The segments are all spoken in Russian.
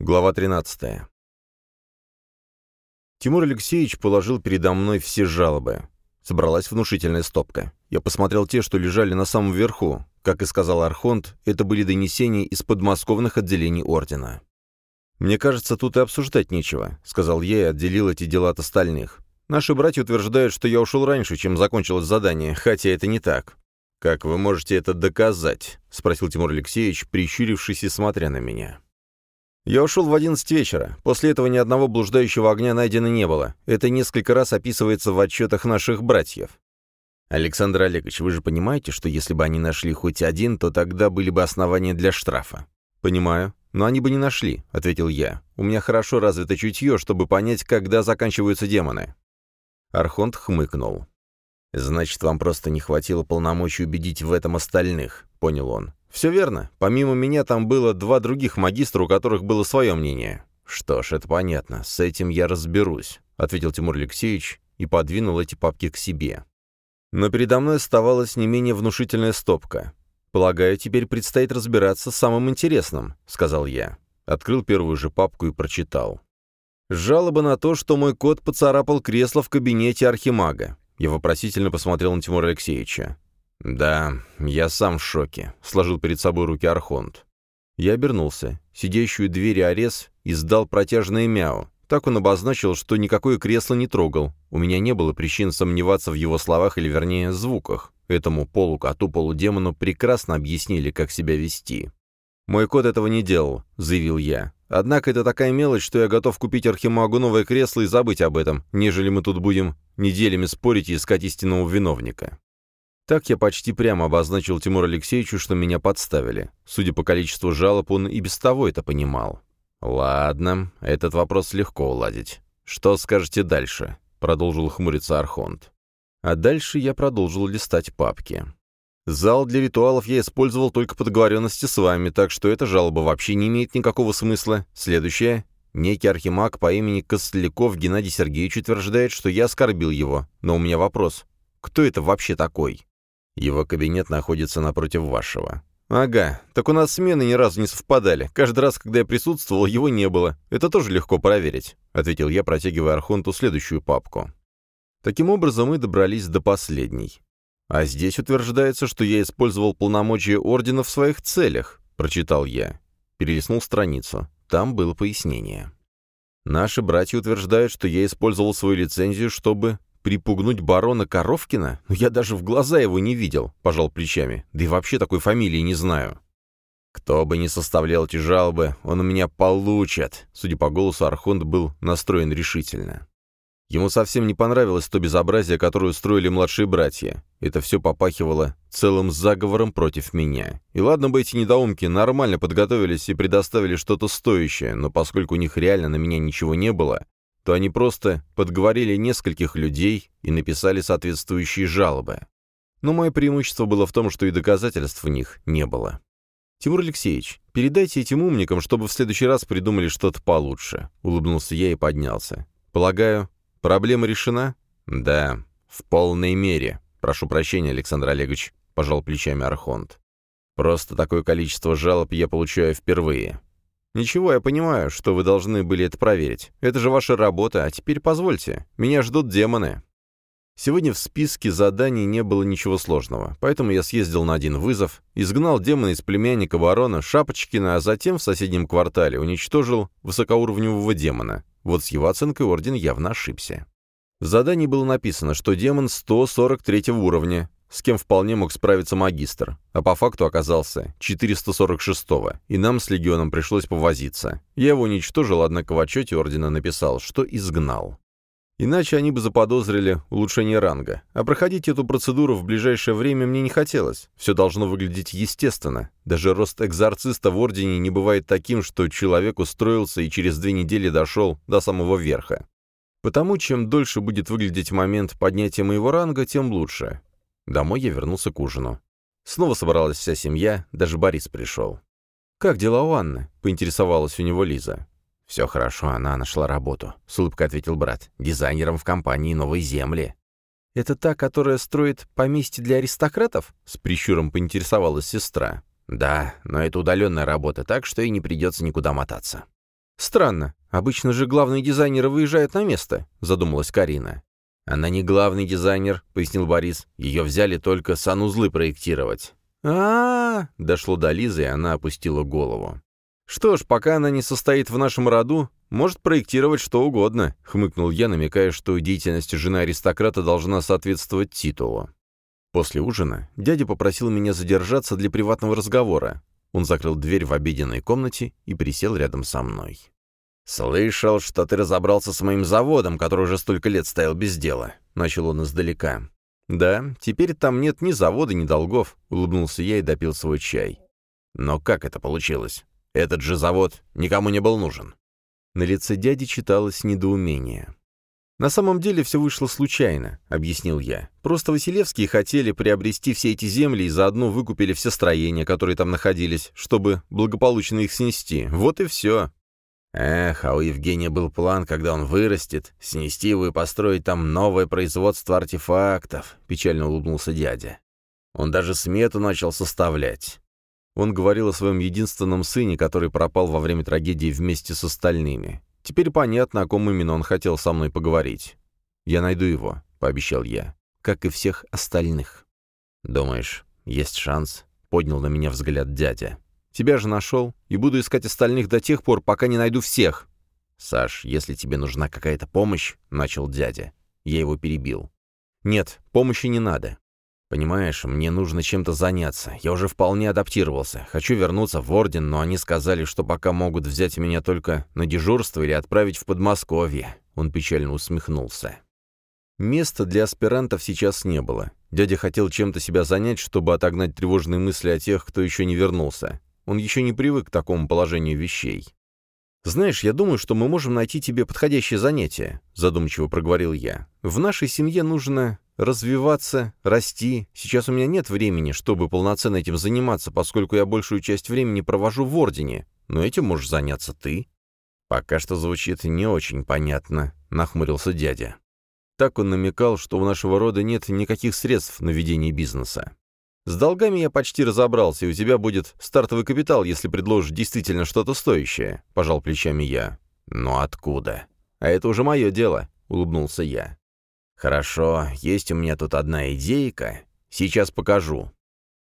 Глава 13. Тимур Алексеевич положил передо мной все жалобы. Собралась внушительная стопка. Я посмотрел те, что лежали на самом верху. Как и сказал Архонт, это были донесения из подмосковных отделений Ордена. «Мне кажется, тут и обсуждать нечего», — сказал я и отделил эти дела от остальных. «Наши братья утверждают, что я ушел раньше, чем закончилось задание, хотя это не так». «Как вы можете это доказать?» — спросил Тимур Алексеевич, прищурившись и смотря на меня. Я ушел в одиннадцать вечера. После этого ни одного блуждающего огня найдено не было. Это несколько раз описывается в отчетах наших братьев. Александр Олегович, вы же понимаете, что если бы они нашли хоть один, то тогда были бы основания для штрафа? Понимаю. Но они бы не нашли, ответил я. У меня хорошо развито чутье, чтобы понять, когда заканчиваются демоны. Архонт хмыкнул. «Значит, вам просто не хватило полномочий убедить в этом остальных», — понял он. «Все верно. Помимо меня там было два других магистра, у которых было свое мнение». «Что ж, это понятно. С этим я разберусь», — ответил Тимур Алексеевич и подвинул эти папки к себе. Но передо мной оставалась не менее внушительная стопка. «Полагаю, теперь предстоит разбираться с самым интересным», — сказал я. Открыл первую же папку и прочитал. «Жалоба на то, что мой кот поцарапал кресло в кабинете архимага». Я вопросительно посмотрел на Тимура Алексеевича. «Да, я сам в шоке», — сложил перед собой руки Архонт. Я обернулся. Сидящую двери Арес издал протяжное мяу. Так он обозначил, что никакое кресло не трогал. У меня не было причин сомневаться в его словах или, вернее, звуках. Этому полукоту-полудемону прекрасно объяснили, как себя вести. «Мой кот этого не делал», — заявил я. «Однако это такая мелочь, что я готов купить Архимагу новое кресло и забыть об этом, нежели мы тут будем неделями спорить и искать истинного виновника». Так я почти прямо обозначил Тимуру Алексеевичу, что меня подставили. Судя по количеству жалоб, он и без того это понимал. «Ладно, этот вопрос легко уладить. Что скажете дальше?» — продолжил хмуриться Архонт. А дальше я продолжил листать папки. «Зал для ритуалов я использовал только по договоренности с вами, так что эта жалоба вообще не имеет никакого смысла. Следующее. Некий архимаг по имени Костляков Геннадий Сергеевич утверждает, что я оскорбил его. Но у меня вопрос. Кто это вообще такой?» Его кабинет находится напротив вашего. «Ага, так у нас смены ни разу не совпадали. Каждый раз, когда я присутствовал, его не было. Это тоже легко проверить», — ответил я, протягивая Архонту следующую папку. Таким образом, мы добрались до последней. «А здесь утверждается, что я использовал полномочия Ордена в своих целях», — прочитал я. Перелистнул страницу. Там было пояснение. «Наши братья утверждают, что я использовал свою лицензию, чтобы Припугнуть барона Коровкина? Ну, я даже в глаза его не видел, пожал плечами. Да и вообще такой фамилии не знаю. Кто бы ни составлял эти жалобы, он у меня получит. Судя по голосу, Архонт был настроен решительно. Ему совсем не понравилось то безобразие, которое устроили младшие братья. Это все попахивало целым заговором против меня. И ладно бы эти недоумки нормально подготовились и предоставили что-то стоящее, но поскольку у них реально на меня ничего не было, то они просто подговорили нескольких людей и написали соответствующие жалобы. Но мое преимущество было в том, что и доказательств в них не было. «Тимур Алексеевич, передайте этим умникам, чтобы в следующий раз придумали что-то получше», — улыбнулся я и поднялся. «Полагаю, проблема решена?» «Да, в полной мере. Прошу прощения, Александр Олегович», — пожал плечами Архонт. «Просто такое количество жалоб я получаю впервые. «Ничего, я понимаю, что вы должны были это проверить. Это же ваша работа, а теперь позвольте. Меня ждут демоны». Сегодня в списке заданий не было ничего сложного, поэтому я съездил на один вызов, изгнал демона из племянника барона Шапочкина, а затем в соседнем квартале уничтожил высокоуровневого демона. Вот с его оценкой Орден явно ошибся. В задании было написано, что демон 143 уровня, с кем вполне мог справиться магистр, а по факту оказался 446-го, и нам с легионом пришлось повозиться. Я его уничтожил, однако в отчете ордена написал, что изгнал. Иначе они бы заподозрили улучшение ранга. А проходить эту процедуру в ближайшее время мне не хотелось. Все должно выглядеть естественно. Даже рост экзорциста в Ордене не бывает таким, что человек устроился и через две недели дошел до самого верха. Потому чем дольше будет выглядеть момент поднятия моего ранга, тем лучше. Домой я вернулся к ужину. Снова собралась вся семья, даже Борис пришел. «Как дела у Анны?» — поинтересовалась у него Лиза. «Все хорошо, она нашла работу», — с улыбкой ответил брат. «Дизайнером в компании «Новой земли». «Это та, которая строит поместье для аристократов?» — с прищуром поинтересовалась сестра. «Да, но это удаленная работа, так что и не придется никуда мотаться». «Странно. Обычно же главные дизайнеры выезжают на место», — задумалась Карина. «Она не главный дизайнер», — пояснил Борис. «Ее взяли только санузлы проектировать». А, -а, -а, дошло до Лизы, и она опустила голову. «Что ж, пока она не состоит в нашем роду, может проектировать что угодно», — хмыкнул я, намекая, что деятельность жены аристократа должна соответствовать титулу. После ужина дядя попросил меня задержаться для приватного разговора. Он закрыл дверь в обеденной комнате и присел рядом со мной. «Слышал, что ты разобрался с моим заводом, который уже столько лет стоял без дела», — начал он издалека. «Да, теперь там нет ни завода, ни долгов», — улыбнулся я и допил свой чай. «Но как это получилось? Этот же завод никому не был нужен». На лице дяди читалось недоумение. «На самом деле все вышло случайно», — объяснил я. «Просто Василевские хотели приобрести все эти земли и заодно выкупили все строения, которые там находились, чтобы благополучно их снести. Вот и все». Эх, а у Евгения был план, когда он вырастет, снести его и построить там новое производство артефактов, — печально улыбнулся дядя. Он даже смету начал составлять. Он говорил о своем единственном сыне, который пропал во время трагедии вместе с остальными. Теперь понятно, о ком именно он хотел со мной поговорить. «Я найду его», — пообещал я, — «как и всех остальных». «Думаешь, есть шанс?» — поднял на меня взгляд дядя. «Тебя же нашел, и буду искать остальных до тех пор, пока не найду всех». «Саш, если тебе нужна какая-то помощь», — начал дядя. Я его перебил. «Нет, помощи не надо. «Понимаешь, мне нужно чем-то заняться. Я уже вполне адаптировался. Хочу вернуться в Орден, но они сказали, что пока могут взять меня только на дежурство или отправить в Подмосковье». Он печально усмехнулся. Места для аспирантов сейчас не было. Дядя хотел чем-то себя занять, чтобы отогнать тревожные мысли о тех, кто еще не вернулся. Он еще не привык к такому положению вещей. «Знаешь, я думаю, что мы можем найти тебе подходящее занятие», — задумчиво проговорил я. «В нашей семье нужно развиваться, расти. Сейчас у меня нет времени, чтобы полноценно этим заниматься, поскольку я большую часть времени провожу в Ордене, но этим можешь заняться ты». «Пока что звучит не очень понятно», — нахмурился дядя. Так он намекал, что у нашего рода нет никаких средств на ведение бизнеса. «С долгами я почти разобрался, и у тебя будет стартовый капитал, если предложишь действительно что-то стоящее», — пожал плечами я. «Но откуда?» «А это уже мое дело», — улыбнулся я. «Хорошо, есть у меня тут одна идейка. Сейчас покажу».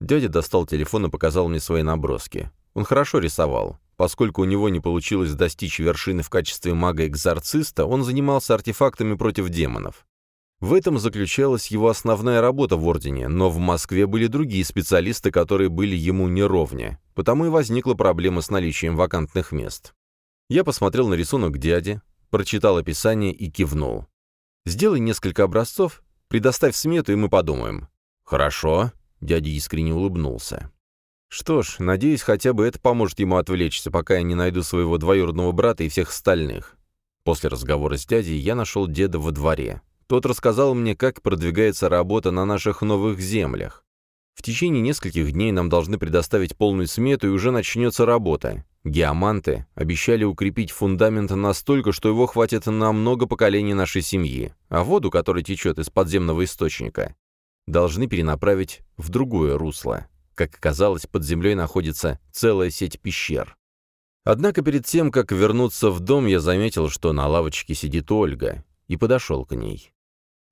Дядя достал телефон и показал мне свои наброски. Он хорошо рисовал. Поскольку у него не получилось достичь вершины в качестве мага-экзорциста, он занимался артефактами против демонов. В этом заключалась его основная работа в Ордене, но в Москве были другие специалисты, которые были ему неровня, потому и возникла проблема с наличием вакантных мест. Я посмотрел на рисунок дяди, прочитал описание и кивнул. Сделай несколько образцов, предоставь смету, и мы подумаем». «Хорошо», — дядя искренне улыбнулся. «Что ж, надеюсь, хотя бы это поможет ему отвлечься, пока я не найду своего двоюродного брата и всех остальных». После разговора с дядей я нашел деда во дворе. Тот рассказал мне, как продвигается работа на наших новых землях. В течение нескольких дней нам должны предоставить полную смету, и уже начнется работа. Геоманты обещали укрепить фундамент настолько, что его хватит на много поколений нашей семьи, а воду, которая течет из подземного источника, должны перенаправить в другое русло. Как оказалось, под землей находится целая сеть пещер. Однако перед тем, как вернуться в дом, я заметил, что на лавочке сидит Ольга, и подошел к ней.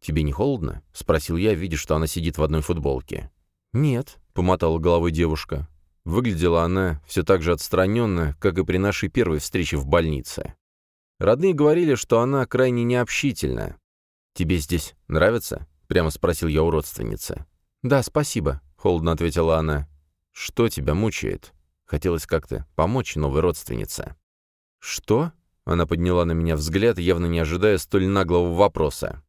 «Тебе не холодно?» — спросил я, видя, что она сидит в одной футболке. «Нет», — помотала головой девушка. Выглядела она все так же отстраненно, как и при нашей первой встрече в больнице. Родные говорили, что она крайне необщительна. «Тебе здесь нравится?» — прямо спросил я у родственницы. «Да, спасибо», — холодно ответила она. «Что тебя мучает?» Хотелось как-то помочь новой родственнице. «Что?» — она подняла на меня взгляд, явно не ожидая столь наглого вопроса.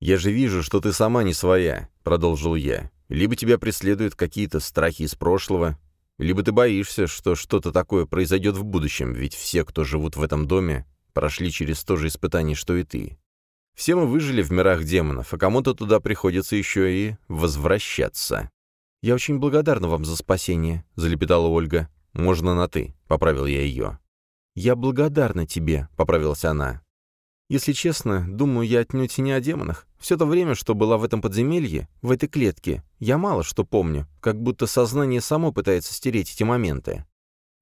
«Я же вижу, что ты сама не своя», — продолжил я. «Либо тебя преследуют какие-то страхи из прошлого, либо ты боишься, что что-то такое произойдет в будущем, ведь все, кто живут в этом доме, прошли через то же испытание, что и ты. Все мы выжили в мирах демонов, а кому-то туда приходится еще и возвращаться. «Я очень благодарна вам за спасение», — залепетала Ольга. «Можно на «ты», — поправил я ее. «Я благодарна тебе», — поправилась она. Если честно, думаю я отнюдь не о демонах. Все то время, что была в этом подземелье, в этой клетке, я мало что помню, как будто сознание само пытается стереть эти моменты.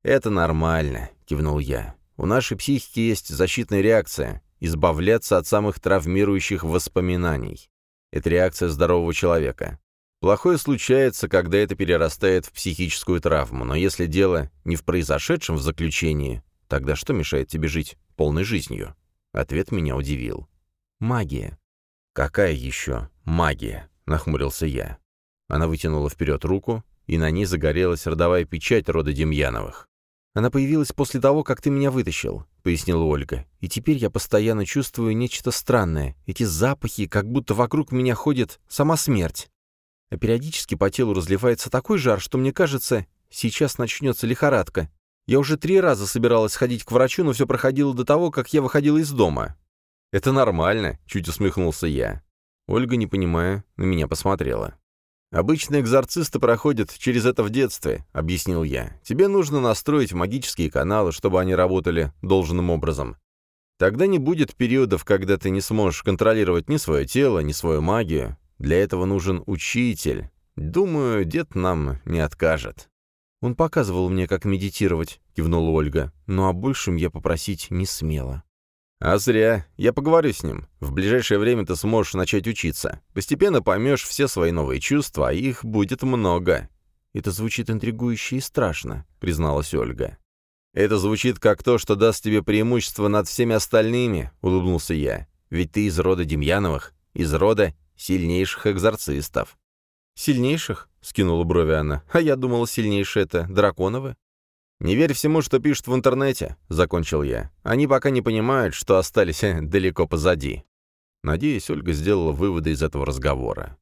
«Это нормально», — кивнул я. У нашей психики есть защитная реакция — избавляться от самых травмирующих воспоминаний. Это реакция здорового человека. Плохое случается, когда это перерастает в психическую травму, но если дело не в произошедшем в заключении, тогда что мешает тебе жить полной жизнью? Ответ меня удивил. Магия. Какая еще магия? Нахмурился я. Она вытянула вперед руку, и на ней загорелась родовая печать рода Демьяновых. «Она появилась после того, как ты меня вытащил», — пояснила Ольга. «И теперь я постоянно чувствую нечто странное. Эти запахи, как будто вокруг меня ходит сама смерть. А периодически по телу разливается такой жар, что мне кажется, сейчас начнется лихорадка. Я уже три раза собиралась ходить к врачу, но все проходило до того, как я выходила из дома». «Это нормально», — чуть усмехнулся я. Ольга, не понимая, на меня посмотрела. «Обычно экзорцисты проходят через это в детстве», — объяснил я. «Тебе нужно настроить магические каналы, чтобы они работали должным образом. Тогда не будет периодов, когда ты не сможешь контролировать ни свое тело, ни свою магию. Для этого нужен учитель. Думаю, дед нам не откажет». «Он показывал мне, как медитировать», — кивнула Ольга, «но о большем я попросить не смела». «А зря. Я поговорю с ним. В ближайшее время ты сможешь начать учиться. Постепенно поймешь все свои новые чувства, а их будет много». «Это звучит интригующе и страшно», — призналась Ольга. «Это звучит как то, что даст тебе преимущество над всеми остальными», — улыбнулся я. «Ведь ты из рода Демьяновых, из рода сильнейших экзорцистов». «Сильнейших?» — скинула брови она. «А я думала, сильнейшие — это драконовы». «Не верь всему, что пишут в интернете», — закончил я. «Они пока не понимают, что остались далеко позади». Надеюсь, Ольга сделала выводы из этого разговора.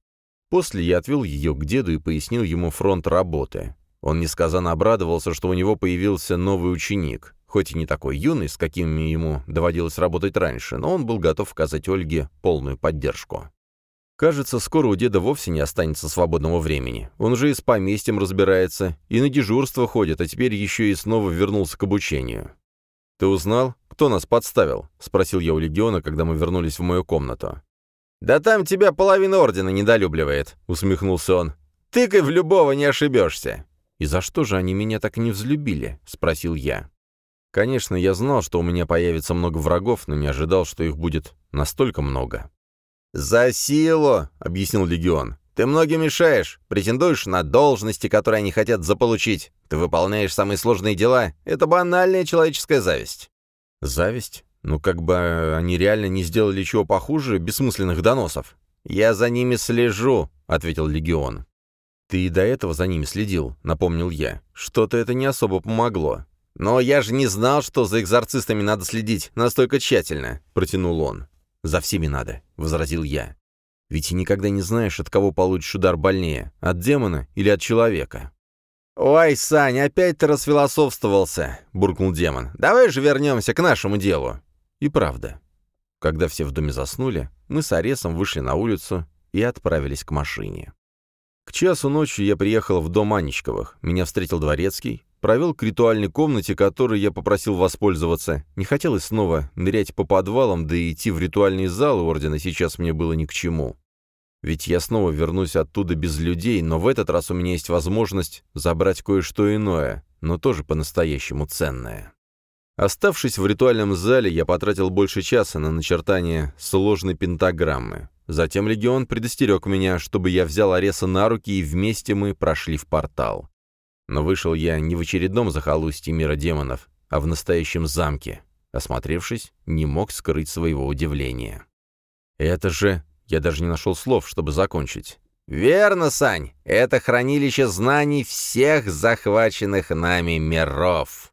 После я отвел ее к деду и пояснил ему фронт работы. Он несказанно обрадовался, что у него появился новый ученик, хоть и не такой юный, с какими ему доводилось работать раньше, но он был готов оказать Ольге полную поддержку. Кажется, скоро у деда вовсе не останется свободного времени. Он уже и с поместьем разбирается, и на дежурство ходит, а теперь еще и снова вернулся к обучению. «Ты узнал, кто нас подставил?» — спросил я у Легиона, когда мы вернулись в мою комнату. «Да там тебя половина ордена недолюбливает», — усмехнулся он. «Тыкай в любого, не ошибешься». «И за что же они меня так не взлюбили?» — спросил я. Конечно, я знал, что у меня появится много врагов, но не ожидал, что их будет настолько много. «За силу!» — объяснил Легион. «Ты многим мешаешь, претендуешь на должности, которые они хотят заполучить. Ты выполняешь самые сложные дела. Это банальная человеческая зависть». «Зависть? Ну, как бы они реально не сделали чего похуже бессмысленных доносов». «Я за ними слежу», — ответил Легион. «Ты и до этого за ними следил», — напомнил я. «Что-то это не особо помогло». «Но я же не знал, что за экзорцистами надо следить настолько тщательно», — протянул он. «За всеми надо», — возразил я. «Ведь никогда не знаешь, от кого получишь удар больнее, от демона или от человека». «Ой, Сань, опять ты расфилософствовался», — буркнул демон. «Давай же вернемся к нашему делу». И правда. Когда все в доме заснули, мы с Аресом вышли на улицу и отправились к машине. К часу ночи я приехал в дом Анечковых. Меня встретил дворецкий, Провел к ритуальной комнате, которой я попросил воспользоваться. Не хотелось снова нырять по подвалам, да и идти в ритуальный зал Ордена сейчас мне было ни к чему. Ведь я снова вернусь оттуда без людей, но в этот раз у меня есть возможность забрать кое-что иное, но тоже по-настоящему ценное. Оставшись в ритуальном зале, я потратил больше часа на начертание сложной пентаграммы. Затем Легион предостерег меня, чтобы я взял Ареса на руки, и вместе мы прошли в портал. Но вышел я не в очередном захолустье мира демонов, а в настоящем замке. Осмотревшись, не мог скрыть своего удивления. «Это же...» Я даже не нашел слов, чтобы закончить. «Верно, Сань! Это хранилище знаний всех захваченных нами миров!»